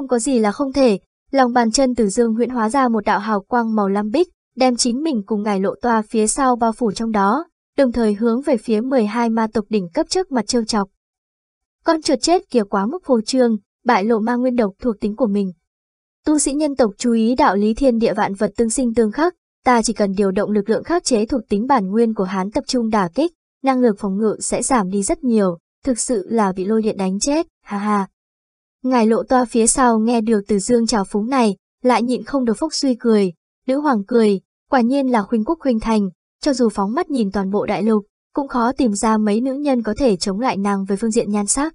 không có gì là không thể. Lòng bàn chân Từ Dương huyễn hóa ra một đạo hào quang màu lam bích, đem chính mình cùng ngài lộ toa phía sau bao phủ trong đó, đồng thời hướng về phía 12 ma tộc đỉnh cấp trước mặt trêu chọc. Con chuột chết kia quá mức phô trương, bại lộ ma nguyên độc thuộc tính của mình. Tu sĩ nhân tộc chú ý đạo lý thiên địa vạn vật tương sinh tương khắc, ta chỉ cần điều động lực lượng khắc chế thuộc tính bản nguyên của hắn tập trung đả kích, năng lực phòng ngự sẽ giảm đi rất nhiều, thực sự là bị lôi điện đánh chết, ha ha. Ngài lộ toa phía sau nghe được từ dương trào phúng này, lại nhịn không được phúc suy cười, nữ hoàng cười, quả nhiên là khuynh quốc khuynh thành, cho dù phóng mắt nhìn toàn bộ đại lục, cũng khó tìm ra mấy nữ nhân có thể chống lại nàng về phương diện nhan sắc.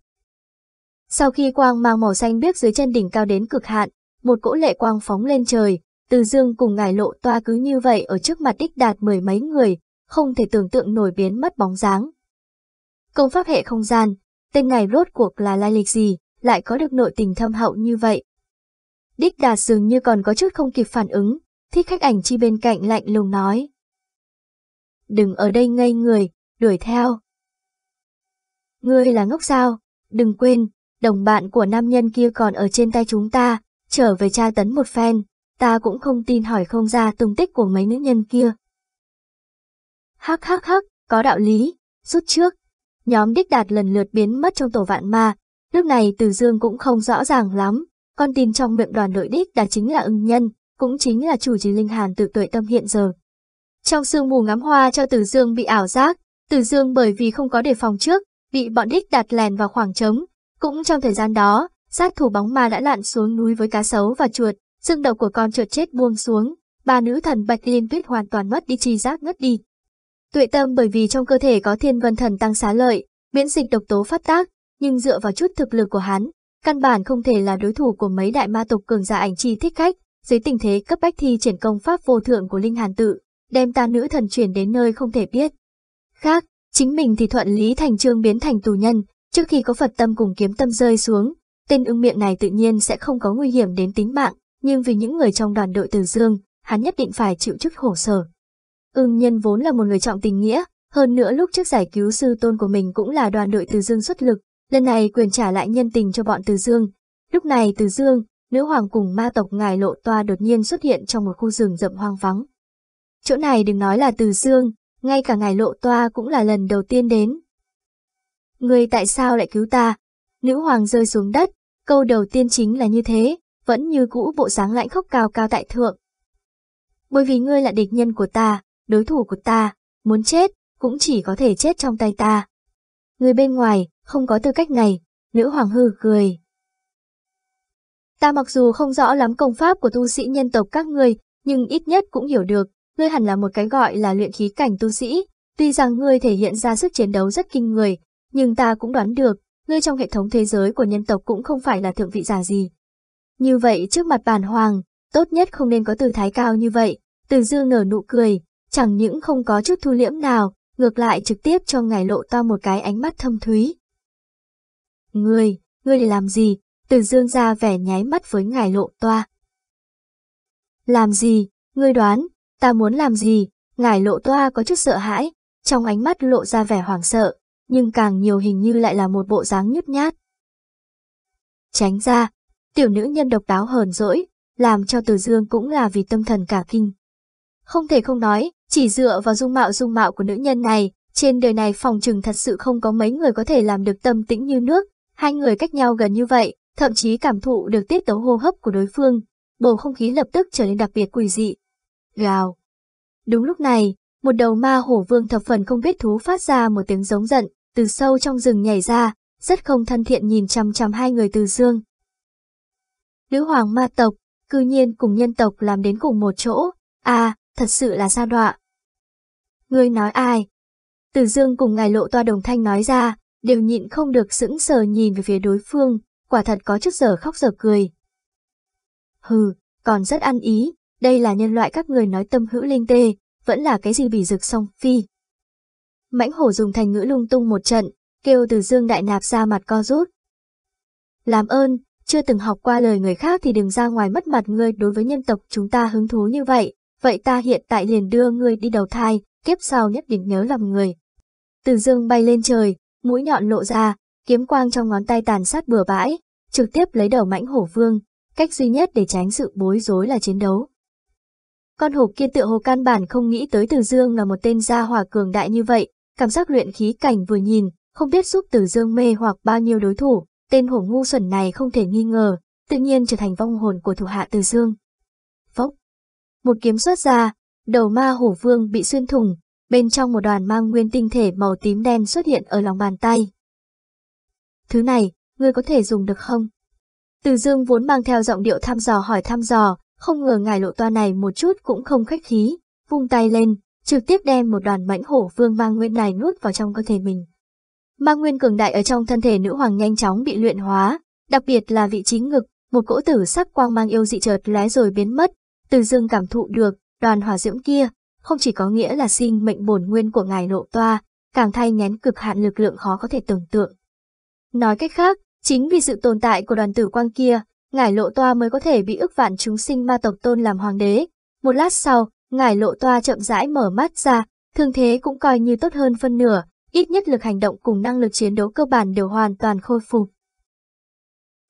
Sau khi quang mang màu xanh biếc dưới chân đỉnh cao đến cực hạn, một cỗ lệ quang phóng lên trời, từ dương cùng ngài lộ toa cứ như vậy ở trước mặt đích đạt mười mấy người, không thể tưởng tượng nổi biến mất bóng dáng. Công pháp hệ không gian, tên này rốt cuộc là lai lịch gì, lại có được nội tình thâm hậu như vậy. Đích đạt dường như còn có chút không kịp phản ứng, thích khách ảnh chi bên cạnh lạnh lùng nói. Đừng ở đây ngây người, đuổi theo. Ngươi là ngốc sao, đừng quên, đồng bạn của nam nhân kia còn ở trên tay chúng ta, trở về tra tấn một phen, ta cũng không tin hỏi không ra tung tích của mấy nữ nhân kia. Hắc hắc hắc, có đạo lý, rút trước. Nhóm đích đạt lần lượt biến mất trong tổ vạn ma, lúc này Từ Dương cũng không rõ ràng lắm, con tin trong miệng đoàn đội đích đã chính là ưng nhân, cũng chính là chủ trì linh hàn tự tuệ tâm hiện giờ. Trong sương mù ngắm hoa cho Từ Dương bị ảo giác, Từ Dương bởi vì không có đề phòng trước, bị bọn đích đặt lèn vào khoảng trống. Cũng trong thời gian đó, sát thủ bóng ma đã lặn xuống núi với cá sấu và chuột, xương đầu của con chuột chết buông xuống, ba nữ thần Bạch Liên Tuyết hoàn toàn mất đi chi giác ngất đi. Tuệ tâm bởi vì trong cơ thể có thiên vân thần tăng xá lợi, miễn dịch độc tố phát tác, nhưng dựa vào chút thực lực của hắn, căn bản không thể là đối thủ của mấy đại ma tộc cường giả ảnh chi thích khách, dưới tình thế cấp bách thi triển công pháp vô thượng của Linh Hàn Tự, đem ta nữ thần chuyển đến nơi không thể biết. Khác, chính mình thì thuận lý thành trương biến thành tù nhân, trước khi có Phật tâm cùng kiếm tâm rơi xuống, tên ưng miệng này tự nhiên sẽ không có nguy hiểm đến tính mạng, nhưng vì những người trong đoàn đội Từ Dương, hắn nhất định phải chịu chức khổ sở. Ưng nhân vốn là một người trọng tình nghĩa, hơn nữa lúc trước giải cứu sư tôn của mình cũng là đoàn đội Từ Dương xuất lực, lần này quyền trả lại nhân tình cho bọn Từ Dương. Lúc này Từ Dương, nữ hoàng cùng ma tộc ngài lộ toa đột nhiên xuất hiện trong một khu rừng rậm hoang vắng. Chỗ này đừng nói là Từ Dương, ngay cả ngài lộ toa cũng là lần đầu tiên đến. Người tại sao lại cứu ta? Nữ hoàng rơi xuống đất, câu đầu tiên chính là như thế, vẫn như cũ bộ dáng lãnh khóc cao cao tại thượng. Bởi vì ngươi là địch nhân của ta, đối thủ của ta, muốn chết, cũng chỉ có thể chết trong tay ta. Người bên ngoài, không có tư cách này, nữ hoàng hư cười. Ta mặc dù không rõ lắm công pháp của tu sĩ nhân tộc các ngươi, nhưng ít nhất cũng hiểu được, ngươi hẳn là một cái gọi là luyện khí cảnh tu sĩ. Tuy rằng ngươi thể hiện ra sức chiến đấu rất kinh người, nhưng ta cũng đoán được, ngươi trong hệ thống thế giới của nhân tộc cũng không phải là thượng vị giả gì. Như vậy trước mặt bản hoàng, tốt nhất không nên có tư thái cao như vậy, từ dương nở nụ cười, chẳng những không có chút thu liễm nào, ngược lại trực tiếp cho ngài lộ to một cái ánh mắt thâm thúy. Ngươi, ngươi để làm gì? Từ dương ra vẻ nháy mắt với ngài lộ toa. Làm gì? Ngươi đoán, ta muốn làm gì? Ngài lộ toa có chút sợ hãi, trong ánh mắt lộ ra vẻ hoảng sợ, nhưng càng nhiều hình như lại là một bộ dáng nhút nhát. Tránh ra, tiểu nữ nhân độc đáo hờn dỗi, làm cho Từ Dương cũng là vì tâm thần cả kinh. Không thể không nói, chỉ dựa vào dung mạo dung mạo của nữ nhân này, trên đời này phòng trừng thật sự không có mấy người có thể làm được tâm tĩnh như nước, hai người cách nhau gần như vậy, thậm chí cảm thụ được tiết tấu hô hấp của đối phương, bầu không khí lập tức trở nên đặc biệt quỷ dị. Gào. Đúng lúc này, một đầu ma hổ vương thập phần không biết thú phát ra một tiếng giống giận, từ sâu trong rừng nhảy ra, rất không thân thiện nhìn chăm chăm hai người từ dương. Nữ hoàng ma tộc, cư nhiên cùng nhân tộc làm đến cùng một chỗ, à, thật sự là xa đọa. Ngươi nói ai? Từ dương cùng ngài lộ toa đồng thanh nói ra, đều nhịn không được sững sờ nhìn về phía đối phương, quả thật có chút giờ khóc giờ cười. Hừ, còn rất ăn ý, đây là nhân loại các người nói tâm hữu linh tê, vẫn là cái gì bỉ rực song phi. Mãnh hổ dùng thành ngữ lung tung một trận, kêu từ dương đại nạp ra mặt co rút. Làm ơn, chưa từng học qua lời người khác thì đừng ra ngoài mất mặt ngươi đối với nhân tộc chúng ta hứng thú như vậy, vậy ta hiện tại liền đưa ngươi đi đầu thai, kiếp sau nhất định nhớ làm người. Từ dương bay lên trời, mũi nhọn lộ ra, kiếm quang trong ngón tay tàn sát bừa bãi, trực tiếp lấy đầu mãnh hổ vương, cách duy nhất để tránh sự bối rối là chiến đấu. Con hổ kia tựa hồ căn bản không nghĩ tới Từ Dương là một tên gia hỏa cường đại như vậy, cảm giác luyện khí cảnh vừa nhìn, không biết giúp Từ Dương mê hoặc bao nhiêu đối thủ, tên hổ ngu xuẩn này không thể nghi ngờ, tự nhiên trở thành vong hồn của thủ hạ Từ Dương. Phốc. Một kiếm xuất ra, đầu ma hổ vương bị xuyên thủng, bên trong một đoàn mang nguyên tinh thể màu tím đen xuất hiện ở lòng bàn tay. Thứ này, ngươi có thể dùng được không? Từ dương vốn mang theo giọng điệu thăm dò hỏi thăm dò, không ngờ ngài lộ toa này một chút cũng không khách khí, vung tay lên, trực tiếp đem một đoàn mãnh hổ vương mang nguyên này nuốt vào trong cơ thể mình. Mang nguyên cường đại ở trong thân thể nữ hoàng nhanh chóng bị luyện hóa, đặc biệt là vị trí ngực, một cỗ tử sắc quang mang yêu dị chợt lóe rồi biến mất, từ dương cảm thụ được, đoàn hỏa diễm kia, không chỉ có nghĩa là sinh mệnh bổn nguyên của ngài lộ toa, càng thay ngén cực hạn lực lượng khó có thể tưởng tượng. Nói cách khác, chính vì sự tồn tại của đoàn tử quang kia, ngài lộ toa mới có thể bị ức vạn chúng sinh ma tộc tôn làm hoàng đế. Một lát sau, ngài lộ toa chậm rãi mở mắt ra, thương thế cũng coi như tốt hơn phân nửa, ít nhất lực hành động cùng năng lực chiến đấu cơ bản đều hoàn toàn khôi phục.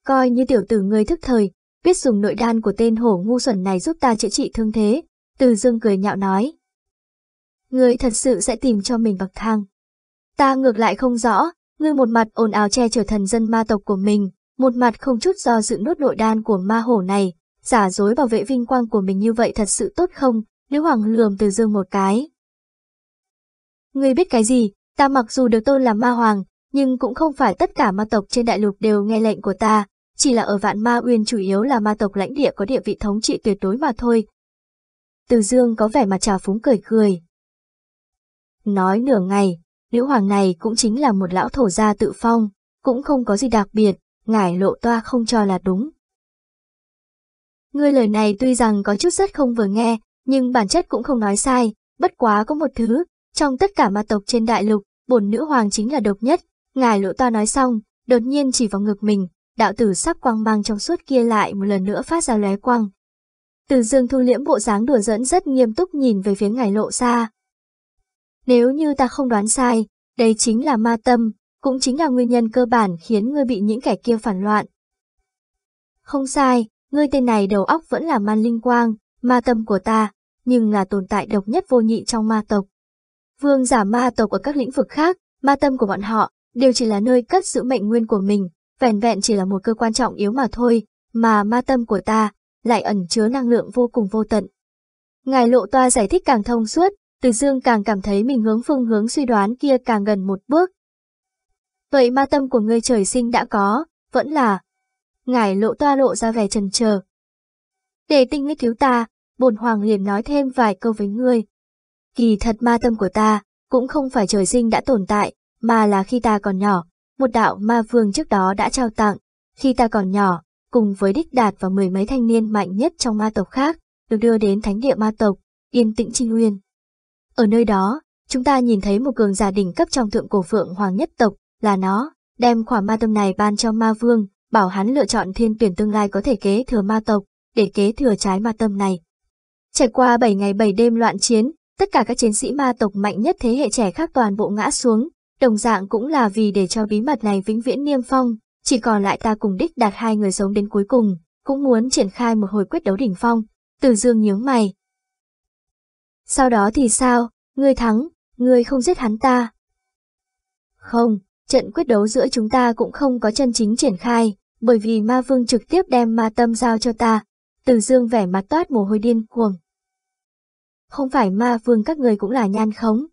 Coi như tiểu tử người thức thời, biết dùng nội đan của tên hổ ngu xuẩn này giúp ta chữa trị thương thế, từ dương cười nhạo nói. Ngươi thật sự sẽ tìm cho mình bậc thang. Ta ngược lại không rõ, ngươi một mặt ồn ào che chở thần dân ma tộc của mình, một mặt không chút do dự nốt nội đan của ma hổ này, giả dối bảo vệ vinh quang của mình như vậy thật sự tốt không, nữ hoàng lườm từ dương một cái. Ngươi biết cái gì, ta mặc dù được tôn làm ma hoàng, nhưng cũng không phải tất cả ma tộc trên đại lục đều nghe lệnh của ta, chỉ là ở vạn ma uyên chủ yếu là ma tộc lãnh địa có địa vị thống trị tuyệt đối mà thôi. Từ dương có vẻ mặt trào phúng cười cười. Nói nửa ngày, nữ hoàng này cũng chính là một lão thổ gia tự phong, cũng không có gì đặc biệt, ngải lộ toa không cho là đúng. Ngươi lời này tuy rằng có chút rất không vừa nghe, nhưng bản chất cũng không nói sai, bất quá có một thứ, trong tất cả ma tộc trên đại lục, bổn nữ hoàng chính là độc nhất, ngài lộ toa nói xong, đột nhiên chỉ vào ngực mình, đạo tử sắp quang mang trong suốt kia lại một lần nữa phát ra lóe quang. Từ dương thu liễm bộ dáng đùa dẫn rất nghiêm túc nhìn về phía ngài lộ xa. Nếu như ta không đoán sai, đây chính là ma tâm, cũng chính là nguyên nhân cơ bản khiến ngươi bị những kẻ kia phản loạn. Không sai, ngươi tên này đầu óc vẫn là man linh quang, ma tâm của ta, nhưng là tồn tại độc nhất vô nhị trong ma tộc. Vương giả ma tộc ở các lĩnh vực khác, ma tâm của bọn họ, đều chỉ là nơi cất giữ mệnh nguyên của mình, vẻn vẹn chỉ là một cơ quan trọng yếu mà thôi, mà ma tâm của ta lại ẩn chứa năng lượng vô cùng vô tận. Ngài lộ toa giải thích càng thông suốt, từ dương càng cảm thấy mình hướng phương hướng suy đoán kia càng gần một bước. Vậy ma tâm của ngươi trời sinh đã có, vẫn là... Ngài lộ toa lộ ra vẻ trần chờ. Để tinh ngươi cứu ta, bồn hoàng liền nói thêm vài câu với ngươi. Kỳ thật ma tâm của ta, cũng không phải trời sinh đã tồn tại, mà là khi ta còn nhỏ, một đạo ma vương trước đó đã trao tặng. Khi ta còn nhỏ, cùng với Đích Đạt và mười mấy thanh niên mạnh nhất trong ma tộc khác, được đưa đến thánh địa ma tộc, yên tĩnh trinh nguyên. Ở nơi đó, chúng ta nhìn thấy một cường giả đỉnh cấp trong thượng cổ phượng hoàng nhất tộc, là nó, đem khỏa ma tâm này ban cho ma vương, bảo hắn lựa chọn thiên tuyển tương lai có thể kế thừa ma tộc, để kế thừa trái ma tâm này. Trải qua 7 ngày 7 đêm loạn chiến, tất cả các chiến sĩ ma tộc mạnh nhất thế hệ trẻ khác toàn bộ ngã xuống, đồng dạng cũng là vì để cho bí mật này vĩnh viễn niêm phong, chỉ còn lại ta cùng đích đạt hai người sống đến cuối cùng, cũng muốn triển khai một hồi quyết đấu đỉnh phong. Từ dương nhướng mày. Sau đó thì sao, ngươi thắng, ngươi không giết hắn ta. Không, trận quyết đấu giữa chúng ta cũng không có chân chính triển khai, bởi vì ma vương trực tiếp đem ma tâm giao cho ta. Từ dương vẻ mặt toát mồ hôi điên cuồng. Không phải ma vương các người cũng là nhan khống.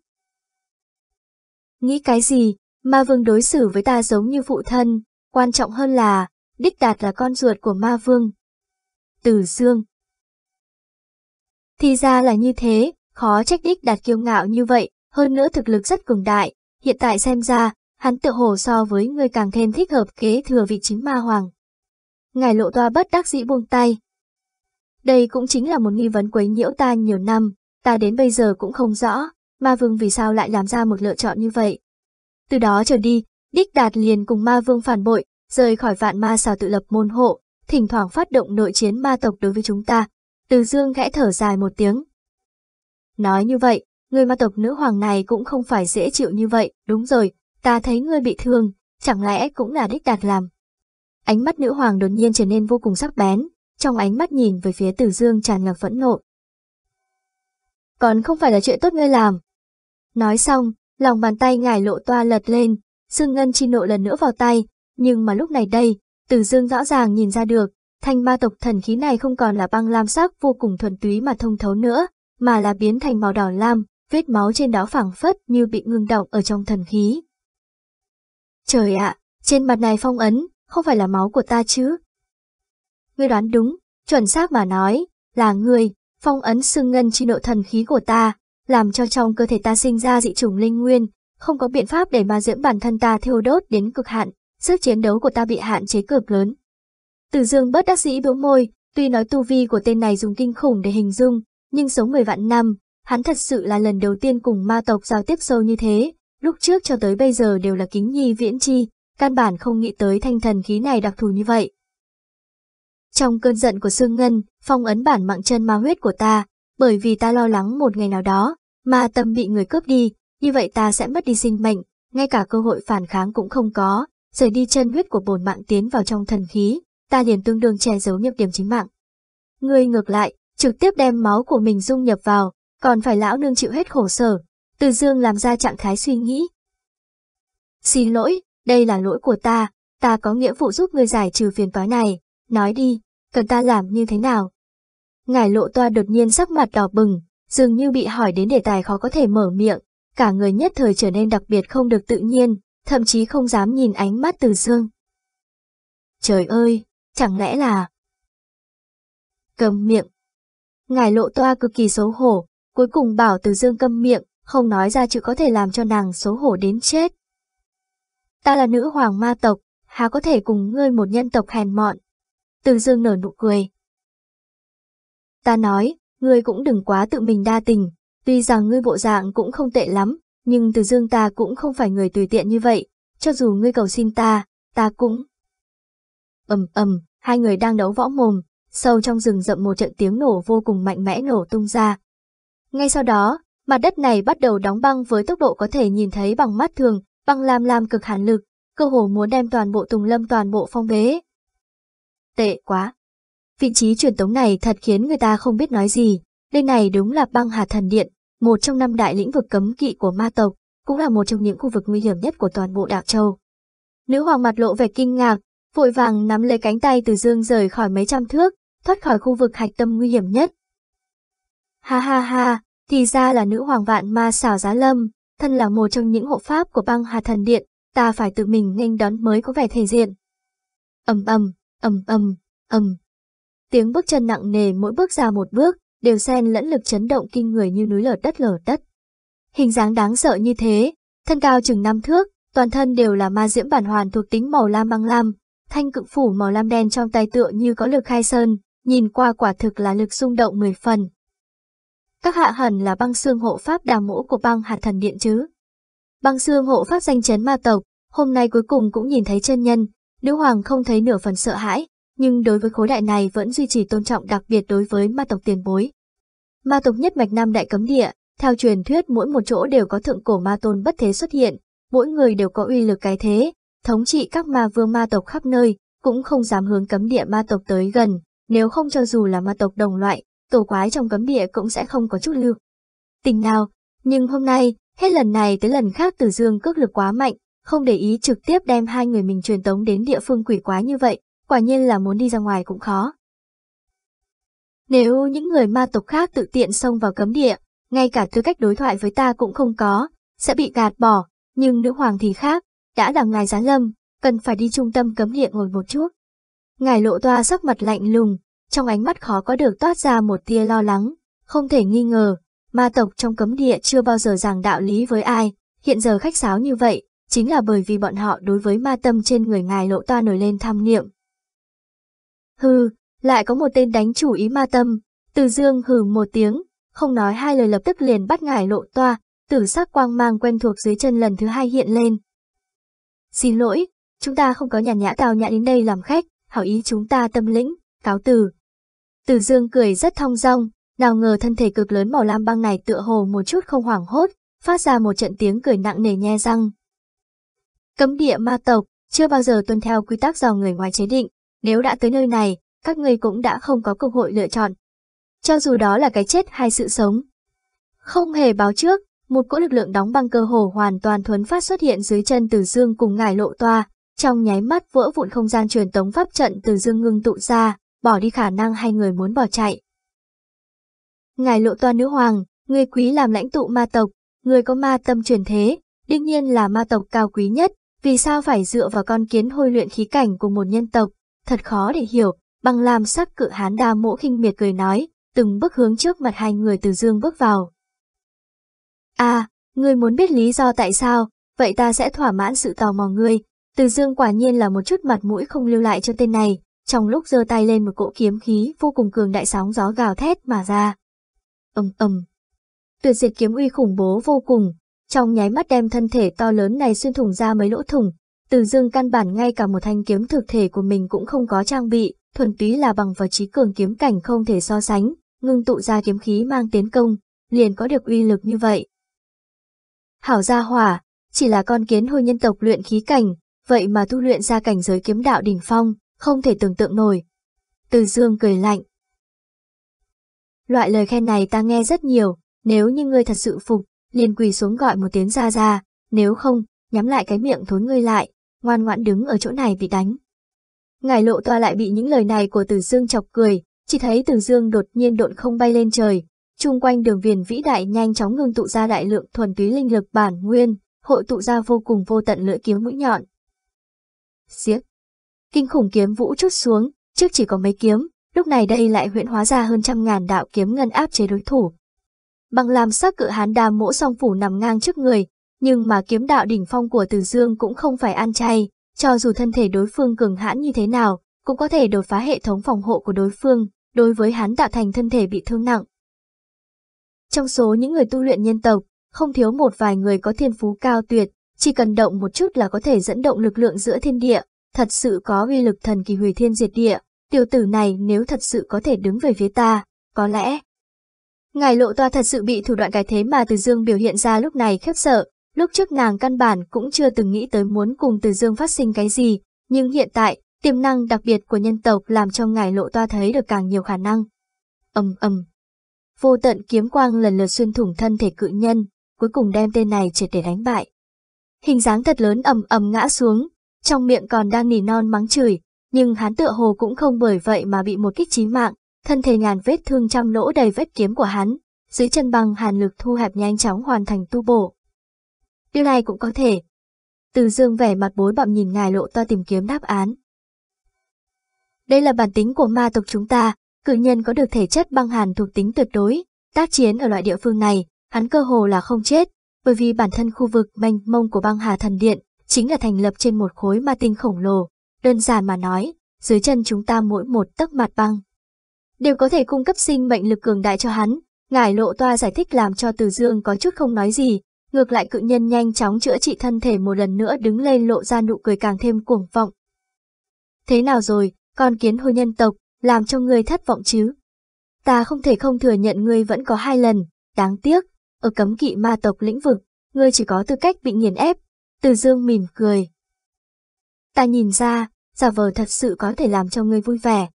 Nghĩ cái gì, ma vương đối xử với ta giống như phụ thân, Quan trọng hơn là, Đích Đạt là con ruột của ma vương. Từ Dương Thì ra là như thế, khó trách Đích Đạt kiêu ngạo như vậy, hơn nữa thực lực rất cường đại, hiện tại xem ra, hắn tự hồ so với người càng thêm thích hợp kế thừa vị chính ma hoàng. Ngài lộ toa bất đắc dĩ buông tay. Đây cũng chính là một nghi vấn quấy nhiễu ta nhiều năm, ta đến bây giờ cũng không rõ, ma vương vì sao lại làm ra một lựa chọn như vậy. Từ đó trở đi, Đích Đạt liền cùng ma vương phản bội, rời khỏi vạn ma xào tự lập môn hộ, thỉnh thoảng phát động nội chiến ma tộc đối với chúng ta. Từ dương khẽ thở dài một tiếng. Nói như vậy, người ma tộc nữ hoàng này cũng không phải dễ chịu như vậy, đúng rồi, ta thấy ngươi bị thương, chẳng lẽ cũng là đích đạt làm. Ánh mắt nữ hoàng đột nhiên trở nên vô cùng sắc bén, trong ánh mắt nhìn về phía tử Dương tràn ngập phẫn nộ. Còn không phải là chuyện tốt ngươi làm. Nói xong, lòng bàn tay ngải lộ toa lật lên, xương Ngân chi nộ lần nữa vào tay, nhưng mà lúc này đây, tử Dương rõ ràng nhìn ra được, thanh ma tộc thần khí này không còn là băng lam sắc vô cùng thuần túy mà thông thấu nữa, mà là biến thành màu đỏ lam, vết máu trên đó phẳng phất như bị ngưng động ở trong thần khí. Trời ạ, trên mặt này phong ấn, không phải là máu của ta chứ? Ngươi đoán đúng, chuẩn xác mà nói, là ngươi, phong ấn xương ngân chi nộ thần khí của ta, làm cho trong cơ thể ta sinh ra dị chủng linh nguyên, không có biện pháp để mà dưỡng bản thân ta thiêu đốt đến cực hạn, sức chiến đấu của ta bị hạn chế cực lớn. Từ dương bất đắc dĩ bĩu môi, tuy nói tu vi của tên này dùng kinh khủng để hình dung, nhưng sống 10 vạn năm, hắn thật sự là lần đầu tiên cùng ma tộc giao tiếp sâu như thế, lúc trước cho tới bây giờ đều là kính nhi viễn chi, căn bản không nghĩ tới thanh thần khí này đặc thù như vậy. Trong cơn giận của Sương Ngân, phong ấn bản mạng chân ma huyết của ta, bởi vì ta lo lắng một ngày nào đó, ma tâm bị người cướp đi, như vậy ta sẽ mất đi sinh mệnh, ngay cả cơ hội phản kháng cũng không có, rời đi chân huyết của bồn mạng tiến vào trong thần khí, ta liền tương đương che giấu nhược điểm chính mạng. Ngươi ngược lại, trực tiếp đem máu của mình dung nhập vào, còn phải lão nương chịu hết khổ sở. Từ dương làm ra trạng thái suy nghĩ. Xin lỗi, đây là lỗi của ta, ta có nghĩa vụ giúp ngươi giải trừ phiền toái này, nói đi, cần ta làm như thế nào? Ngài lộ toa đột nhiên sắc mặt đỏ bừng, dường như bị hỏi đến đề tài khó có thể mở miệng, cả người nhất thời trở nên đặc biệt không được tự nhiên, thậm chí không dám nhìn ánh mắt từ dương. Trời ơi, chẳng lẽ là... Cầm miệng. Ngài lộ toa cực kỳ xấu hổ, cuối cùng bảo từ dương câm miệng, không nói ra chữ có thể làm cho nàng xấu hổ đến chết. Ta là nữ hoàng ma tộc, há có thể cùng ngươi một nhân tộc hèn mọn. Từ dương nở nụ cười. Ta nói, ngươi cũng đừng quá tự mình đa tình, tuy rằng ngươi bộ dạng cũng không tệ lắm, nhưng từ dương ta cũng không phải người tùy tiện như vậy, cho dù ngươi cầu xin ta, ta cũng... ầm ầm, hai người đang đấu võ mồm, sâu trong rừng rậm một trận tiếng nổ vô cùng mạnh mẽ nổ tung ra. Ngay sau đó, mặt đất này bắt đầu đóng băng với tốc độ có thể nhìn thấy bằng mắt thường, băng lam lam cực hàn lực, cơ hồ muốn đem toàn bộ Tùng Lâm toàn bộ phong bế. Tệ quá. Vị trí truyền tống này thật khiến người ta không biết nói gì, đây này đúng là băng hà thần điện, một trong năm đại lĩnh vực cấm kỵ của ma tộc, cũng là một trong những khu vực nguy hiểm nhất của toàn bộ đạo châu. Nữ hoàng mặt lộ vẻ kinh ngạc, vội vàng nắm lấy cánh tay từ dương rời khỏi mấy trăm thước, thoát khỏi khu vực hạch tâm nguy hiểm nhất. Ha ha ha, thì ra là nữ hoàng vạn ma xảo giá lâm, thân là một trong những hộ pháp của băng hà thần điện, ta phải tự mình nghênh đón mới có vẻ thể diện. ầm ầm, ầm ầm, ầm. Tiếng bước chân nặng nề mỗi bước ra một bước, đều xen lẫn lực chấn động kinh người như núi lở đất lở đất. Hình dáng đáng sợ như thế, thân cao chừng năm thước, toàn thân đều là ma diễm bản hoàn thuộc tính màu lam băng lam, thanh cự phủ màu lam đen trong tay tựa như có lực khai sơn, nhìn qua quả thực là lực xung động 10 phần. Các hạ hẳn là băng xương hộ pháp đà mũ của băng hạt thần điện chứ. Băng xương hộ pháp danh chấn ma tộc, hôm nay cuối cùng cũng nhìn thấy chân nhân, nữ hoàng không thấy nửa phần sợ hãi, nhưng đối với khối đại này vẫn duy trì tôn trọng đặc biệt đối với ma tộc tiền bối. Ma tộc nhất mạch Nam Đại Cấm Địa, theo truyền thuyết mỗi một chỗ đều có thượng cổ ma tôn bất thế xuất hiện, mỗi người đều có uy lực cái thế, thống trị các ma vương ma tộc khắp nơi, cũng không dám hướng cấm địa ma tộc tới gần, nếu không cho dù là ma tộc đồng loại, tổ quái trong cấm địa cũng sẽ không có chút lưu. Tình nào, nhưng hôm nay, hết lần này tới lần khác Tử Dương cước lực quá mạnh, không để ý trực tiếp đem hai người mình truyền tống đến địa phương quỷ quái như vậy, quả nhiên là muốn đi ra ngoài cũng khó. Nếu những người ma tộc khác tự tiện xông vào cấm địa, ngay cả tư cách đối thoại với ta cũng không có, sẽ bị gạt bỏ, nhưng nữ hoàng thì khác, đã là ngài giá lâm, cần phải đi trung tâm cấm địa ngồi một chút. Ngài lộ toa sắc mặt lạnh lùng, trong ánh mắt khó có được toát ra một tia lo lắng, không thể nghi ngờ, ma tộc trong cấm địa chưa bao giờ giảng đạo lý với ai, hiện giờ khách sáo như vậy, chính là bởi vì bọn họ đối với ma tâm trên người ngài lộ toa nổi lên tham niệm. Hừ, lại có một tên đánh chủ ý ma tâm, từ dương hừ một tiếng, không nói hai lời lập tức liền bắt ngài lộ toa, tử sắc quang mang quen thuộc dưới chân lần thứ hai hiện lên. Xin lỗi, chúng ta không có nhàn nhã tào nhã đến đây làm khách, hảo ý chúng ta tâm lĩnh, cáo từ. Từ dương cười rất thong dong, nào ngờ thân thể cực lớn màu lam băng này tựa hồ một chút không hoảng hốt, phát ra một trận tiếng cười nặng nề nhe răng. Cấm địa ma tộc, chưa bao giờ tuân theo quy tắc do người ngoài chế định, nếu đã tới nơi này, các ngươi cũng đã không có cơ hội lựa chọn. Cho dù đó là cái chết hay sự sống. Không hề báo trước, một cỗ lực lượng đóng băng cơ hồ hoàn toàn thuấn phát xuất hiện dưới chân Từ Dương cùng ngải lộ toa, trong nháy mắt vỡ vụn không gian truyền tống pháp trận Từ Dương ngưng tụ ra, bỏ đi khả năng hai người muốn bỏ chạy. Ngài lộ toa nữ hoàng, người quý làm lãnh tụ ma tộc, người có ma tâm truyền thế, đương nhiên là ma tộc cao quý nhất, vì sao phải dựa vào con kiến hôi luyện khí cảnh của một nhân tộc, thật khó để hiểu, bằng làm sắc cự hán đa mỗ khinh miệt cười nói, từng bước hướng trước mặt hai người từ dương bước vào. À, ngươi muốn biết lý do tại sao, vậy ta sẽ thỏa mãn sự tò mò ngươi. Từ dương quả nhiên là một chút mặt mũi không lưu lại cho tên này, trong lúc giơ tay lên một cỗ kiếm khí vô cùng cường đại sóng gió gào thét mà ra. ầm ầm, tuyệt diệt kiếm uy khủng bố vô cùng, trong nháy mắt đem thân thể to lớn này xuyên thủng ra mấy lỗ thủng. Từ dương căn bản ngay cả một thanh kiếm thực thể của mình cũng không có trang bị, thuần túy là bằng vào trí cường kiếm cảnh không thể so sánh, ngưng tụ ra kiếm khí mang tiến công, liền có được uy lực như vậy. Hảo gia hỏa, chỉ là con kiến hôi nhân tộc luyện khí cảnh, vậy mà tu luyện ra cảnh giới kiếm đạo đỉnh phong, không thể tưởng tượng nổi. Từ dương cười lạnh. Loại lời khen này ta nghe rất nhiều, nếu như ngươi thật sự phục, liền quỳ xuống gọi một tiếng ra ra, nếu không, nhắm lại cái miệng thối ngươi lại, ngoan ngoãn đứng ở chỗ này bị đánh. Ngài lộ toa lại bị những lời này của Từ Dương chọc cười, chỉ thấy Từ Dương đột nhiên độn không bay lên trời, chung quanh đường viền vĩ đại nhanh chóng ngưng tụ ra đại lượng thuần túy linh lực bản nguyên, hội tụ ra vô cùng vô tận lưỡi kiếm mũi nhọn. Xiếc! Kinh khủng kiếm vũ chút xuống, trước chỉ có mấy kiếm, lúc này đây lại huyễn hóa ra hơn trăm ngàn đạo kiếm ngân áp chế đối thủ. Bằng làm sắc cự hán đa mỗ song phủ nằm ngang trước người, nhưng mà kiếm đạo đỉnh phong của Từ Dương cũng không phải ăn chay, cho dù thân thể đối phương cường hãn như thế nào, cũng có thể đột phá hệ thống phòng hộ của đối phương, đối với hắn tạo thành thân thể bị thương nặng. Trong số những người tu luyện nhân tộc, không thiếu một vài người có thiên phú cao tuyệt, chỉ cần động một chút là có thể dẫn động lực lượng giữa thiên địa, thật sự có uy lực thần kỳ hủy thiên diệt địa, tiểu tử này nếu thật sự có thể đứng về phía ta, có lẽ. Ngài lộ toa thật sự bị thủ đoạn cái thế mà Từ Dương biểu hiện ra lúc này khiếp sợ, lúc trước nàng căn bản cũng chưa từng nghĩ tới muốn cùng Từ Dương phát sinh cái gì, nhưng hiện tại, tiềm năng đặc biệt của nhân tộc làm cho ngài lộ toa thấy được càng nhiều khả năng. ầm ầm, vô tận kiếm quang lần lượt xuyên thủng thân thể cự nhân, cuối cùng đem tên này triệt để đánh bại. Hình dáng thật lớn ầm ầm ngã xuống, trong miệng còn đang nỉ non mắng chửi, nhưng hắn tựa hồ cũng không bởi vậy mà bị một kích chí mạng, thân thể ngàn vết thương trăm lỗ đầy vết kiếm của hắn, dưới chân băng hàn lực thu hẹp nhanh chóng hoàn thành tu bổ. Điều này cũng có thể. Từ dương vẻ mặt bối bậm nhìn ngài lộ to tìm kiếm đáp án. Đây là bản tính của ma tộc chúng ta, cử nhân có được thể chất băng hàn thuộc tính tuyệt đối, tác chiến ở loại địa phương này, hắn cơ hồ là không chết, bởi vì bản thân khu vực mênh mông của băng hà thần điện chính là thành lập trên một khối ma tinh khổng lồ. Đơn giản mà nói, dưới chân chúng ta mỗi một tấc mặt băng đều có thể cung cấp sinh mệnh lực cường đại cho hắn. Ngải lộ toa giải thích làm cho Từ Dương có chút không nói gì, ngược lại cự nhân nhanh chóng chữa trị thân thể một lần nữa đứng lên lộ ra nụ cười càng thêm cuồng vọng. Thế nào rồi, con kiến hôi nhân tộc, làm cho ngươi thất vọng chứ? Ta không thể không thừa nhận ngươi vẫn có hai lần, đáng tiếc, ở cấm kỵ ma tộc lĩnh vực, ngươi chỉ có tư cách bị nghiền ép. Từ dương mỉm cười. Ta nhìn ra, giả vờ thật sự có thể làm cho ngươi vui vẻ.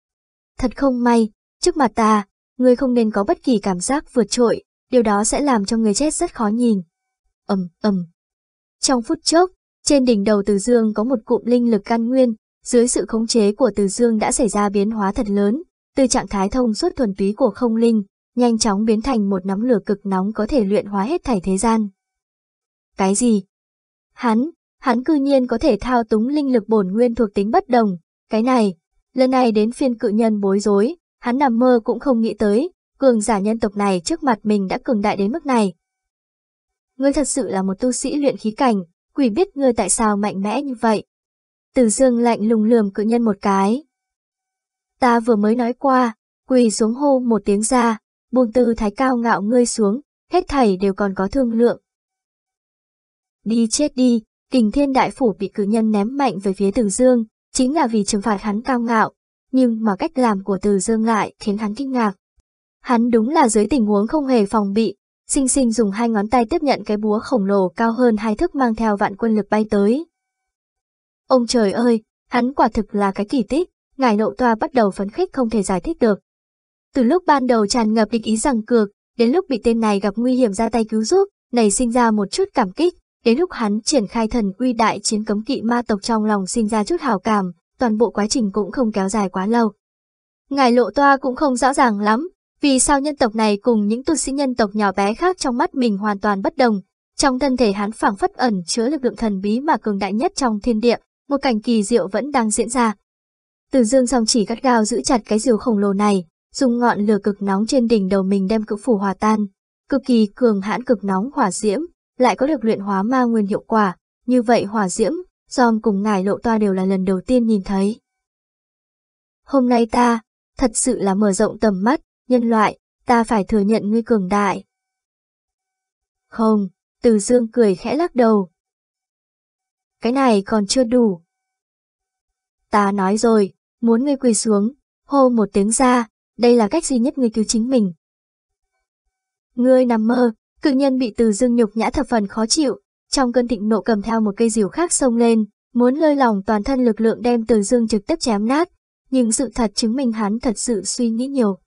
Thật không may, trước mặt ta, ngươi không nên có bất kỳ cảm giác vượt trội, điều đó sẽ làm cho ngươi chết rất khó nhìn. ầm ầm. Trong phút chốc, trên đỉnh đầu Từ Dương có một cụm linh lực căn nguyên, dưới sự khống chế của Từ Dương đã xảy ra biến hóa thật lớn, từ trạng thái thông suốt thuần túy của không linh, nhanh chóng biến thành một nắm lửa cực nóng có thể luyện hóa hết thảy thế gian. Cái gì? Hắn, hắn cư nhiên có thể thao túng linh lực bổn nguyên thuộc tính bất đồng, cái này, lần này đến phiên cự nhân bối rối, hắn nằm mơ cũng không nghĩ tới, cường giả nhân tộc này trước mặt mình đã cường đại đến mức này. Ngươi thật sự là một tu sĩ luyện khí cảnh, quỷ biết ngươi tại sao mạnh mẽ như vậy. Từ dương lạnh lùng lườm cự nhân một cái. Ta vừa mới nói qua, quỳ xuống hô một tiếng ra, buông tư thái cao ngạo ngươi xuống, hết thảy đều còn có thương lượng. Đi chết đi, kình thiên đại phủ bị cử nhân ném mạnh về phía từ dương, chính là vì trừng phạt hắn cao ngạo, nhưng mà cách làm của từ dương lại khiến hắn kinh ngạc. Hắn đúng là dưới tình huống không hề phòng bị, sinh sinh dùng hai ngón tay tiếp nhận cái búa khổng lồ cao hơn hai thước mang theo vạn quân lực bay tới. Ông trời ơi, hắn quả thực là cái kỳ tích, ngài nộ toa bắt đầu phấn khích không thể giải thích được. Từ lúc ban đầu tràn ngập địch ý rằng cược, đến lúc bị tên này gặp nguy hiểm ra tay cứu giúp, này sinh ra một chút cảm kích, đến lúc hắn triển khai thần uy đại chiến cấm kỵ ma tộc trong lòng sinh ra chút hảo cảm, toàn bộ quá trình cũng không kéo dài quá lâu. Ngài lộ toa cũng không rõ ràng lắm, vì sao nhân tộc này cùng những tu sĩ nhân tộc nhỏ bé khác trong mắt mình hoàn toàn bất đồng. Trong thân thể hắn phảng phất ẩn chứa lực lượng thần bí mà cường đại nhất trong thiên địa, một cảnh kỳ diệu vẫn đang diễn ra. Từ dương song chỉ gắt gao giữ chặt cái diều khổng lồ này, dùng ngọn lửa cực nóng trên đỉnh đầu mình đem cự phủ hòa tan. Cực kỳ cường hãn cực nóng hỏa diễm, lại có được luyện hóa ma nguyên hiệu quả. Như vậy hỏa diễm, Giòm cùng ngài lộ toa đều là lần đầu tiên nhìn thấy. Hôm nay ta, thật sự là mở rộng tầm mắt, nhân loại, ta phải thừa nhận ngươi cường đại. Không, từ dương cười khẽ lắc đầu. Cái này còn chưa đủ. Ta nói rồi, muốn ngươi quỳ xuống, hô một tiếng ra, đây là cách duy nhất ngươi cứu chính mình. Ngươi nằm mơ, cự nhân bị từ dương nhục nhã thập phần khó chịu, trong cơn thịnh nộ cầm theo một cây diều khác xông lên, muốn lơi lòng toàn thân lực lượng đem từ dương trực tiếp chém nát, nhưng sự thật chứng minh hắn thật sự suy nghĩ nhiều.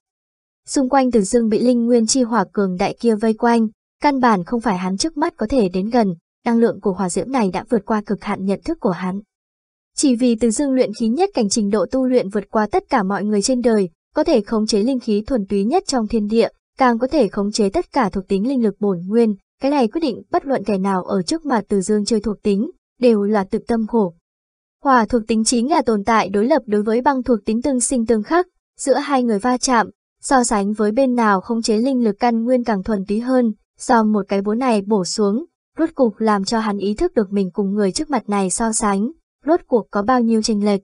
Xung quanh từ dương bị linh nguyên chi hỏa cường đại kia vây quanh, căn bản không phải hắn trước mắt có thể đến gần, năng lượng của hỏa diễm này đã vượt qua cực hạn nhận thức của hắn. Chỉ vì từ dương luyện khí nhất cảnh trình độ tu luyện vượt qua tất cả mọi người trên đời, có thể khống chế linh khí thuần túy nhất trong thiên địa, càng có thể khống chế tất cả thuộc tính linh lực bổn nguyên, cái này quyết định bất luận kẻ nào ở trước mặt từ dương chơi thuộc tính, đều là tự tâm khổ. Hỏa thuộc tính chính là tồn tại đối lập đối với băng thuộc tính tương sinh tương khắc, giữa hai người va chạm, so sánh với bên nào khống chế linh lực căn nguyên càng thuần túy hơn, do một cái búa này bổ xuống, rốt cục làm cho hắn ý thức được mình cùng người trước mặt này so sánh, rốt cuộc có bao nhiêu chênh lệch.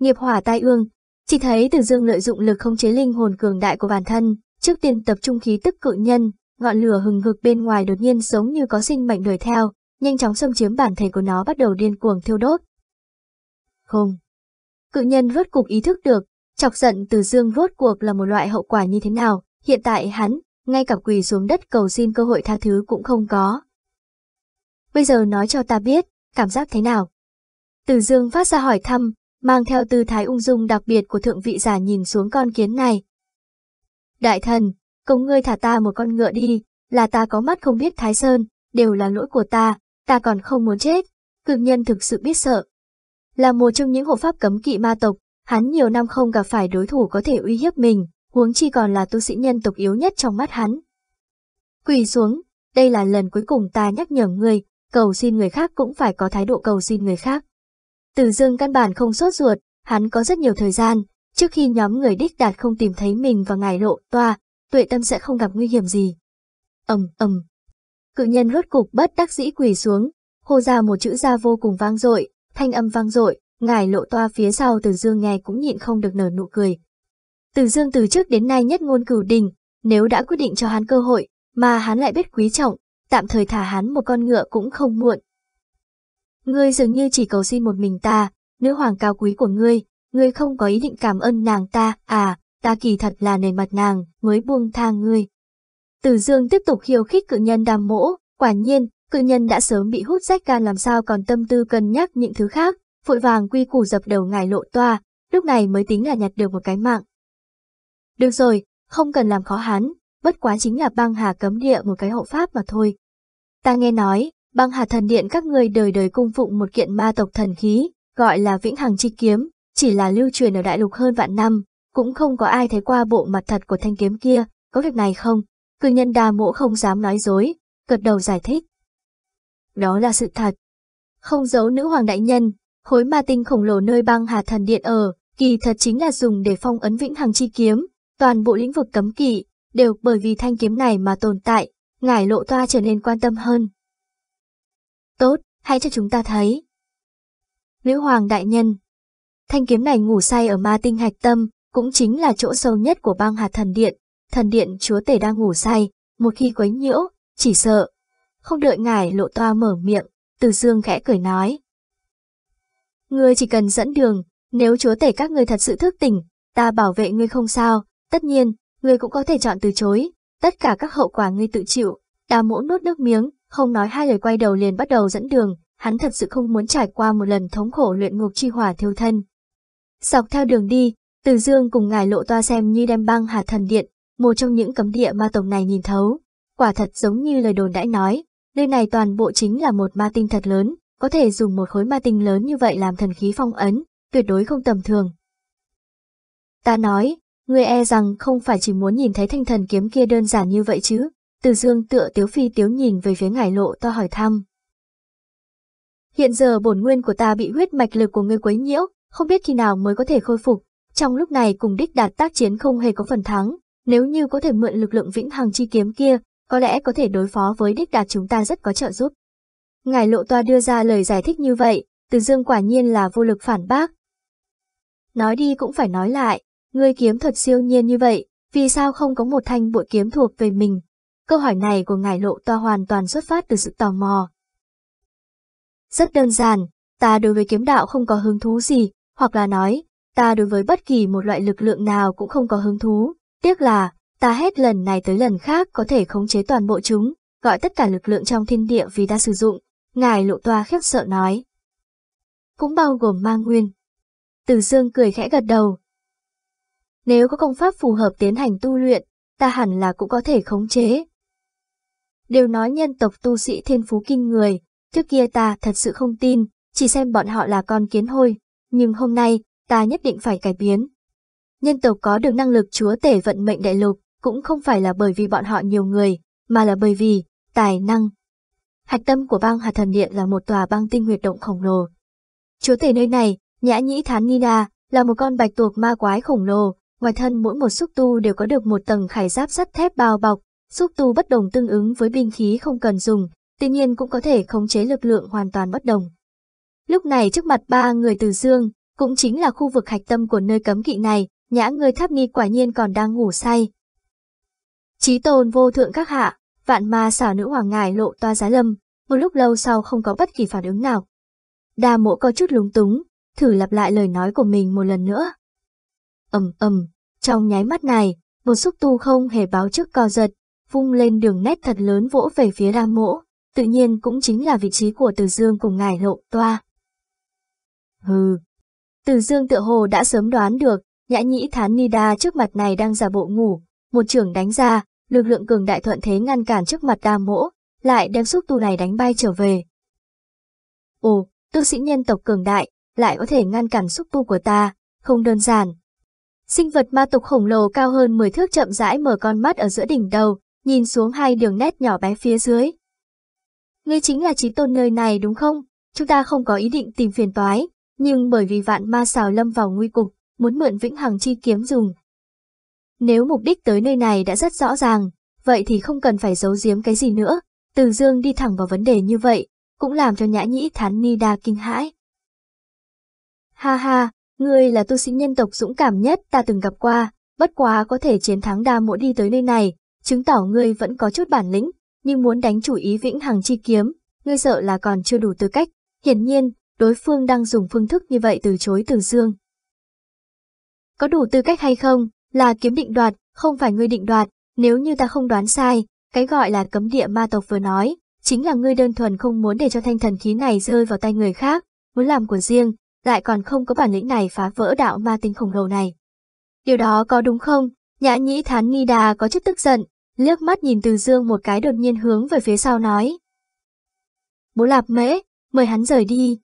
Nghiệp hỏa tai ương, chỉ thấy Từ Dương lợi dụng lực không chế linh hồn cường đại của bản thân, trước tiên tập trung khí tức cự nhân, ngọn lửa hừng hực bên ngoài đột nhiên giống như có sinh mệnh đuổi theo, nhanh chóng xâm chiếm bản thể của nó bắt đầu điên cuồng thiêu đốt. Không. Cự nhân rốt cục ý thức được, chọc giận từ dương rốt cuộc là một loại hậu quả như thế nào, hiện tại hắn, ngay cả quỳ xuống đất cầu xin cơ hội tha thứ cũng không có. Bây giờ nói cho ta biết, cảm giác thế nào? Từ dương phát ra hỏi thăm, mang theo tư thái ung dung đặc biệt của thượng vị giả nhìn xuống con kiến này. Đại thần, cầu ngươi thả ta một con ngựa đi, là ta có mắt không biết Thái Sơn, đều là lỗi của ta, ta còn không muốn chết. Cực nhân thực sự biết sợ. Là một trong những hộ pháp cấm kỵ ma tộc, hắn nhiều năm không gặp phải đối thủ có thể uy hiếp mình, huống chi còn là tu sĩ nhân tộc yếu nhất trong mắt hắn. Quỳ xuống, đây là lần cuối cùng ta nhắc nhở ngươi, cầu xin người khác cũng phải có thái độ cầu xin người khác. Từ dương căn bản không sốt ruột, hắn có rất nhiều thời gian, trước khi nhóm người đích đạt không tìm thấy mình và ngài lộ toa, tuệ tâm sẽ không gặp nguy hiểm gì. ầm ầm, Cự nhân rốt cục bất đắc dĩ quỳ xuống, hô ra một chữ ra vô cùng vang dội, thanh âm vang dội, ngài lộ toa phía sau Từ Dương nghe cũng nhịn không được nở nụ cười. Từ Dương từ trước đến nay nhất ngôn cửu đình, nếu đã quyết định cho hắn cơ hội, mà hắn lại biết quý trọng, tạm thời thả hắn một con ngựa cũng không muộn. Ngươi dường như chỉ cầu xin một mình ta, nữ hoàng cao quý của ngươi, ngươi không có ý định cảm ơn nàng ta, à, ta kỳ thật là nề mặt nàng, mới buông tha ngươi. Từ dương tiếp tục khiêu khích cự nhân đàm mỗ, quả nhiên, cự nhân đã sớm bị hút rách gan làm sao còn tâm tư cân nhắc những thứ khác, vội vàng quy củ dập đầu ngài lộ toa, lúc này mới tính là nhặt được một cái mạng. Được rồi, không cần làm khó hắn, bất quá chính là băng hà cấm địa một cái hộ pháp mà thôi. Ta nghe nói, băng hà thần điện các người đời đời cung phụng một kiện ma tộc thần khí, gọi là vĩnh hằng chi kiếm, chỉ là lưu truyền ở đại lục hơn vạn năm, cũng không có ai thấy qua bộ mặt thật của thanh kiếm kia, có việc này không? Cư nhân đa mộ không dám nói dối, gật đầu giải thích. Đó là sự thật. Không giấu nữ hoàng đại nhân, khối ma tinh khổng lồ nơi băng hà thần điện ở, kỳ thật chính là dùng để phong ấn vĩnh hằng chi kiếm, toàn bộ lĩnh vực cấm kỵ, đều bởi vì thanh kiếm này mà tồn tại, ngải lộ toa trở nên quan tâm hơn. Tốt, hãy cho chúng ta thấy. Nữ hoàng đại nhân. Thanh kiếm này ngủ say ở ma tinh hạch tâm, cũng chính là chỗ sâu nhất của băng hạt thần điện, thần điện chúa tể đang ngủ say, một khi quấy nhiễu, chỉ sợ. Không đợi ngài lộ toa mở miệng, từ dương khẽ cười nói. Ngươi chỉ cần dẫn đường, nếu chúa tể các ngươi thật sự thức tỉnh, ta bảo vệ ngươi không sao, tất nhiên, ngươi cũng có thể chọn từ chối, tất cả các hậu quả ngươi tự chịu. ta mỗ nuốt nước miếng, không nói hai lời quay đầu liền bắt đầu dẫn đường, hắn thật sự không muốn trải qua một lần thống khổ luyện ngục chi hỏa thiêu thân. Dọc theo đường đi, Từ Dương cùng ngài lộ toa xem như đem băng hà thần điện, một trong những cấm địa ma tổng này nhìn thấu. Quả thật giống như lời đồn đãi nói, nơi này toàn bộ chính là một ma tinh thật lớn, có thể dùng một khối ma tinh lớn như vậy làm thần khí phong ấn, tuyệt đối không tầm thường. Ta nói, ngươi e rằng không phải chỉ muốn nhìn thấy thanh thần kiếm kia đơn giản như vậy chứ. Từ dương tựa tiếu phi tiếu nhìn về phía ngải lộ to hỏi thăm. Hiện giờ bổn nguyên của ta bị huyết mạch lực của ngươi quấy nhiễu, không biết khi nào mới có thể khôi phục. Trong lúc này cùng đích đạt tác chiến không hề có phần thắng, nếu như có thể mượn lực lượng vĩnh hằng chi kiếm kia, có lẽ có thể đối phó với đích đạt chúng ta rất có trợ giúp. Ngài lộ toa đưa ra lời giải thích như vậy, từ dương quả nhiên là vô lực phản bác. Nói đi cũng phải nói lại, ngươi kiếm thuật siêu nhiên như vậy, vì sao không có một thanh bội kiếm thuộc về mình? Câu hỏi này của ngài lộ toa hoàn toàn xuất phát từ sự tò mò. Rất đơn giản, ta đối với kiếm đạo không có hứng thú gì, hoặc là nói, ta đối với bất kỳ một loại lực lượng nào cũng không có hứng thú, tiếc là, ta hết lần này tới lần khác có thể khống chế toàn bộ chúng, gọi tất cả lực lượng trong thiên địa vì ta sử dụng, ngài lộ toa khiếp sợ nói. Cũng bao gồm mang nguyên. Từ dương cười khẽ gật đầu. Nếu có công pháp phù hợp tiến hành tu luyện, ta hẳn là cũng có thể khống chế. Đều nói nhân tộc tu sĩ thiên phú kinh người, trước kia ta thật sự không tin, chỉ xem bọn họ là con kiến hôi, nhưng hôm nay, ta nhất định phải cải biến. Nhân tộc có được năng lực chúa tể vận mệnh đại lục, cũng không phải là bởi vì bọn họ nhiều người, mà là bởi vì, tài năng. Hạch tâm của băng hạt thần điện là một tòa băng tinh huyệt động khổng lồ. Chúa tể nơi này, nhã nhĩ thán Nina, là một con bạch tuộc ma quái khổng lồ, ngoài thân mỗi một xúc tu đều có được một tầng khải giáp sắt thép bao bọc, xúc tu bất đồng tương ứng với binh khí không cần dùng, tuy nhiên cũng có thể khống chế lực lượng hoàn toàn bất đồng. Lúc này trước mặt ba người từ dương, cũng chính là khu vực hạch tâm của nơi cấm kỵ này, nhã người tháp nghi quả nhiên còn đang ngủ say. Chí tôn vô thượng các hạ, vạn ma xảo nữ hoàng ngài lộ toa giá lâm, một lúc lâu sau không có bất kỳ phản ứng nào. Đa mộ có chút lúng túng, thử lặp lại lời nói của mình một lần nữa. ầm ầm, trong nháy mắt này, một xúc tu không hề báo trước co giật, vung lên đường nét thật lớn vỗ về phía lam mỗ tự nhiên cũng chính là vị trí của Từ Dương cùng ngài lộ toa. Hừ. Từ Dương tựa hồ đã sớm đoán được, nhã nhĩ thán Nida trước mặt này đang giả bộ ngủ, một trưởng đánh ra, lực lượng cường đại thuận thế ngăn cản trước mặt đa mỗ, lại đem xúc tu này đánh bay trở về. Ồ, tu sĩ nhân tộc cường đại, lại có thể ngăn cản xúc tu của ta, không đơn giản. Sinh vật ma tộc khổng lồ cao hơn 10 thước chậm rãi mở con mắt ở giữa đỉnh đầu, nhìn xuống hai đường nét nhỏ bé phía dưới. Ngươi chính là trí tôn nơi này đúng không? Chúng ta không có ý định tìm phiền toái, nhưng bởi vì vạn ma xào lâm vào nguy cục, muốn mượn vĩnh hằng chi kiếm dùng. Nếu mục đích tới nơi này đã rất rõ ràng, vậy thì không cần phải giấu giếm cái gì nữa. Từ dương đi thẳng vào vấn đề như vậy, cũng làm cho nhã nhĩ thán ni đa kinh hãi. Ha ha, ngươi là tu sĩ nhân tộc dũng cảm nhất ta từng gặp qua, bất quá có thể chiến thắng đa mỗi đi tới nơi này, chứng tỏ ngươi vẫn có chút bản lĩnh, nhưng muốn đánh chủ ý vĩnh hằng chi kiếm, ngươi sợ là còn chưa đủ tư cách. Hiển nhiên, đối phương đang dùng phương thức như vậy từ chối Từ Dương. Có đủ tư cách hay không, là kiếm định đoạt, không phải ngươi định đoạt, nếu như ta không đoán sai, cái gọi là cấm địa ma tộc vừa nói, chính là ngươi đơn thuần không muốn để cho thanh thần khí này rơi vào tay người khác, muốn làm của riêng, lại còn không có bản lĩnh này phá vỡ đạo ma tinh khổng lồ này. Điều đó có đúng không? Nhã nhĩ thán nghi đà có chút tức giận, liếc mắt nhìn từ dương một cái đột nhiên hướng về phía sau nói. Bố lạp mễ, mời hắn rời đi.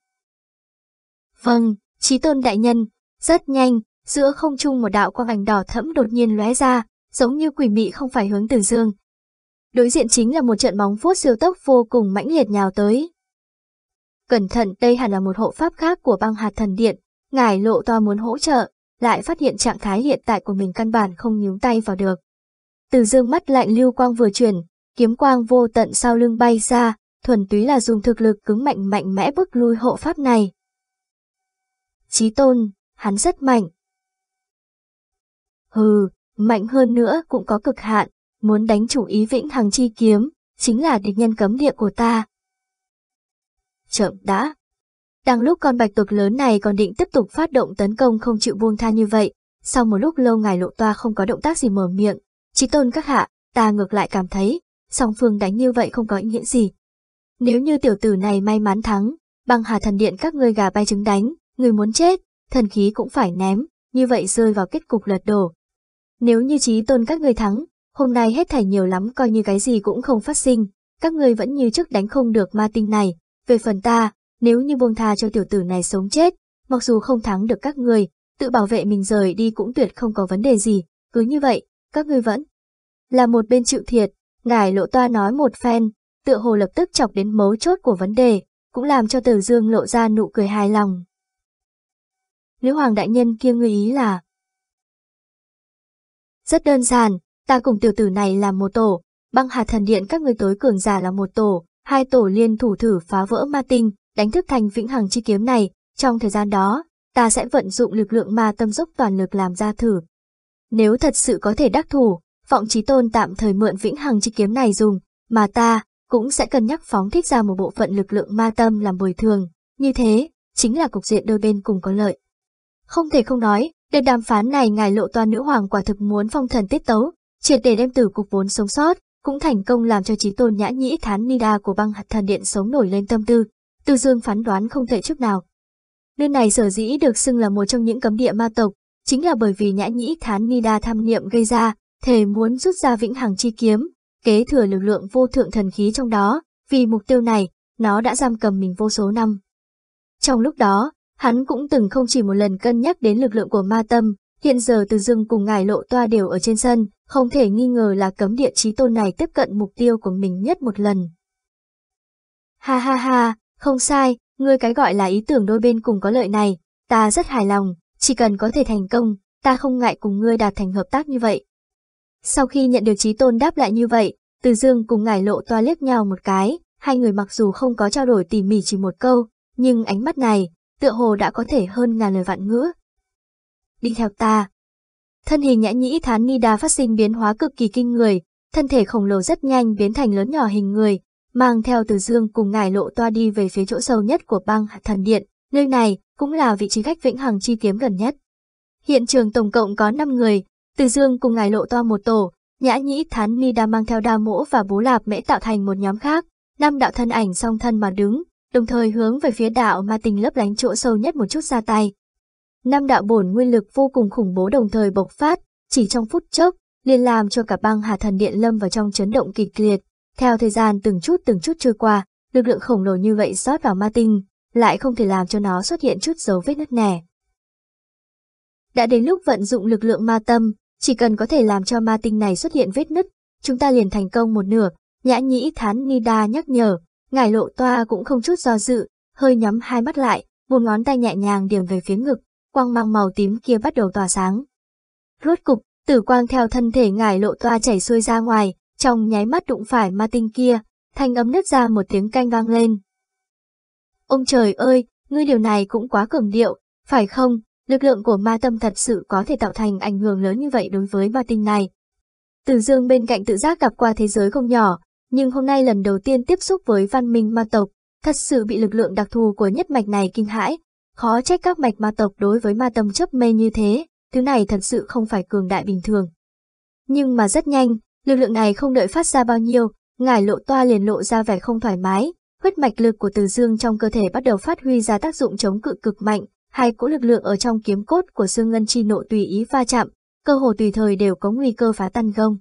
Vâng, trí tôn đại nhân, rất nhanh, giữa không trung một đạo quang ảnh đỏ thẫm đột nhiên lóe ra, giống như quỷ mị không phải hướng từ dương. Đối diện chính là một trận bóng vuốt siêu tốc vô cùng mãnh liệt nhào tới. Cẩn thận, đây hẳn là một hộ pháp khác của băng hạt thần điện, ngải lộ to muốn hỗ trợ, lại phát hiện trạng thái hiện tại của mình căn bản không nhúng tay vào được. Từ dương mắt lạnh lưu quang vừa chuyển, kiếm quang vô tận sau lưng bay ra, thuần túy là dùng thực lực cứng mạnh mạnh mẽ bức lui hộ pháp này. Chí tôn, hắn rất mạnh. Hừ, mạnh hơn nữa cũng có cực hạn, muốn đánh chủ ý vĩnh hằng chi kiếm, chính là địch nhân cấm địa của ta. Chậm đã. Đang lúc con bạch tuộc lớn này còn định tiếp tục phát động tấn công không chịu buông tha như vậy, sau một lúc lâu ngài lộ toa không có động tác gì mở miệng, chí tôn các hạ, ta ngược lại cảm thấy, song phương đánh như vậy không có ý nghĩa gì. Nếu như tiểu tử này may mắn thắng, băng hà thần điện các ngươi gà bay trứng đánh, người muốn chết, thần khí cũng phải ném, như vậy rơi vào kết cục lật đổ. Nếu như trí tôn các người thắng, hôm nay hết thảy nhiều lắm coi như cái gì cũng không phát sinh, các người vẫn như trước đánh không được ma tinh này, về phần ta, nếu như buông tha cho tiểu tử này sống chết, mặc dù không thắng được các người, tự bảo vệ mình rời đi cũng tuyệt không có vấn đề gì, cứ như vậy, các ngươi vẫn là một bên chịu thiệt, ngài lộ toa nói một phen, tựa hồ lập tức chọc đến mấu chốt của vấn đề, cũng làm cho Tử Dương lộ ra nụ cười hài lòng. Nữ hoàng đại nhân kia ngươi ý là Rất đơn giản, ta cùng tiểu tử này là một tổ, băng hạt thần điện các ngươi tối cường giả là một tổ, hai tổ liên thủ thử phá vỡ ma tinh, đánh thức thành vĩnh hằng chi kiếm này, trong thời gian đó, ta sẽ vận dụng lực lượng ma tâm dốc toàn lực làm ra thử. Nếu thật sự có thể đắc thủ, vọng trí tôn tạm thời mượn vĩnh hằng chi kiếm này dùng, mà ta cũng sẽ cân nhắc phóng thích ra một bộ phận lực lượng ma tâm làm bồi thường, như thế, chính là cục diện đôi bên cùng có lợi. Không thể không nói, đợt đàm phán này ngài lộ toa nữ hoàng quả thực muốn phong thần tiết tấu, triệt để đem từ cục vốn sống sót, cũng thành công làm cho trí tôn nhã nhĩ thán nida của băng hạt thần điện sống nổi lên tâm tư. Từ dương phán đoán không thể chút nào. Nơi này sở dĩ được xưng là một trong những cấm địa ma tộc, chính là bởi vì nhã nhĩ thán nida tham niệm gây ra, thề muốn rút ra vĩnh hằng chi kiếm, kế thừa lực lượng vô thượng thần khí trong đó, vì mục tiêu này, nó đã giam cầm mình vô số năm. Trong lúc đó, hắn cũng từng không chỉ một lần cân nhắc đến lực lượng của ma tâm, hiện giờ từ dương cùng ngài lộ toa đều ở trên sân, không thể nghi ngờ là cấm địa trí tôn này tiếp cận mục tiêu của mình nhất một lần. Ha ha ha, không sai, ngươi cái gọi là ý tưởng đôi bên cùng có lợi này, ta rất hài lòng, chỉ cần có thể thành công, ta không ngại cùng ngươi đạt thành hợp tác như vậy. Sau khi nhận được trí tôn đáp lại như vậy, Từ Dương cùng ngải lộ toa liếc nhau một cái, hai người mặc dù không có trao đổi tỉ mỉ chỉ một câu, nhưng ánh mắt này, tựa hồ đã có thể hơn ngàn lời vạn ngữ. Đi theo ta. Thân hình nhã nhĩ thán ni đa phát sinh biến hóa cực kỳ kinh người, thân thể khổng lồ rất nhanh biến thành lớn nhỏ hình người, mang theo từ dương cùng ngài lộ toa đi về phía chỗ sâu nhất của băng thần điện, nơi này cũng là vị trí khách vĩnh hằng chi kiếm gần nhất. Hiện trường tổng cộng có 5 người, từ dương cùng ngài lộ toa một tổ, nhã nhĩ thán ni đa mang theo đa mỗ và bố lạp mễ tạo thành một nhóm khác, năm đạo thân ảnh song thân mà đứng, đồng thời hướng về phía đạo ma tình lấp lánh chỗ sâu nhất một chút ra tay. Năm đạo bổn nguyên lực vô cùng khủng bố đồng thời bộc phát, chỉ trong phút chốc, liền làm cho cả băng hà thần điện lâm vào trong chấn động kịch liệt. Theo thời gian từng chút từng chút trôi qua, lực lượng khổng lồ như vậy rót vào ma tinh, lại không thể làm cho nó xuất hiện chút dấu vết nứt nẻ. Đã đến lúc vận dụng lực lượng ma tâm, chỉ cần có thể làm cho ma tinh này xuất hiện vết nứt, chúng ta liền thành công một nửa, nhã nhĩ thán Nida nhắc nhở, ngải lộ toa cũng không chút do dự, hơi nhắm hai mắt lại, một ngón tay nhẹ nhàng điểm về phía ngực, quang mang màu tím kia bắt đầu tỏa sáng. Rốt cục, tử quang theo thân thể ngải lộ toa chảy xuôi ra ngoài, trong nháy mắt đụng phải ma tinh kia, thanh âm nứt ra một tiếng canh vang lên. Ông trời ơi, ngươi điều này cũng quá cường điệu, phải không? Lực lượng của ma tâm thật sự có thể tạo thành ảnh hưởng lớn như vậy đối với ma tinh này. Từ dương bên cạnh tự giác gặp qua thế giới không nhỏ, nhưng hôm nay lần đầu tiên tiếp xúc với văn minh ma tộc, thật sự bị lực lượng đặc thù của nhất mạch này kinh hãi. Khó trách các mạch ma tộc đối với ma tâm chấp mê như thế, thứ này thật sự không phải cường đại bình thường. Nhưng mà rất nhanh, lực lượng này không đợi phát ra bao nhiêu, ngải lộ toa liền lộ ra vẻ không thoải mái, huyết mạch lực của từ dương trong cơ thể bắt đầu phát huy ra tác dụng chống cự cực mạnh, hai cỗ lực lượng ở trong kiếm cốt của xương ngân chi nộ tùy ý va chạm, cơ hồ tùy thời đều có nguy cơ phá tan gông.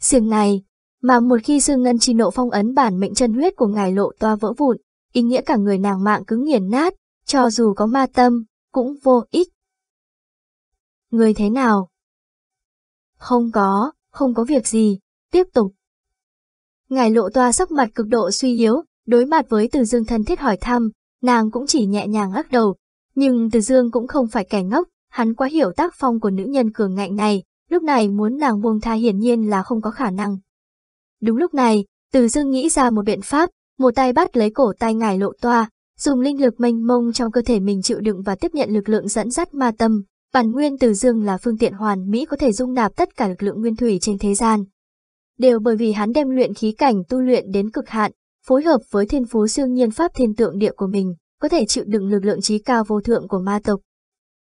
Xương này, mà một khi xương ngân chi nộ phong ấn bản mệnh chân huyết của ngài lộ toa vỡ vụn, ý nghĩa cả người nàng mạng cứng nghiền nát, cho dù có ma tâm, cũng vô ích. Người thế nào? Không có, không có việc gì, tiếp tục. Ngài lộ toa sắc mặt cực độ suy yếu, đối mặt với từ dương thân thiết hỏi thăm, nàng cũng chỉ nhẹ nhàng lắc đầu, nhưng Từ Dương cũng không phải kẻ ngốc, hắn quá hiểu tác phong của nữ nhân cường ngạnh này, lúc này muốn nàng buông tha hiển nhiên là không có khả năng. Đúng lúc này, Từ Dương nghĩ ra một biện pháp, một tay bắt lấy cổ tay ngài lộ toa, dùng linh lực mênh mông trong cơ thể mình chịu đựng và tiếp nhận lực lượng dẫn dắt ma tâm. Bản nguyên Từ Dương là phương tiện hoàn mỹ có thể dung nạp tất cả lực lượng nguyên thủy trên thế gian. Đều bởi vì hắn đem luyện khí cảnh tu luyện đến cực hạn, phối hợp với thiên phú siêu nhiên pháp thiên tượng địa của mình, có thể chịu đựng lực lượng trí cao vô thượng của ma tộc.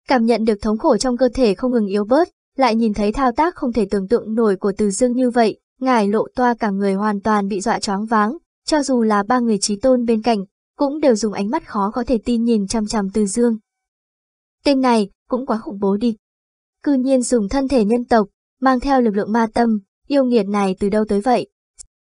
Cảm nhận được thống khổ trong cơ thể không ngừng yếu bớt, lại nhìn thấy thao tác không thể tưởng tượng nổi của Từ Dương như vậy, ngài lộ toa cả người hoàn toàn bị dọa choáng váng, cho dù là ba người trí tôn bên cạnh, cũng đều dùng ánh mắt khó có thể tin nhìn chăm chăm Từ Dương. Tên này cũng quá khủng bố đi. Cư nhiên dùng thân thể nhân tộc, mang theo lực lượng ma tâm, yêu nghiệt này từ đâu tới vậy?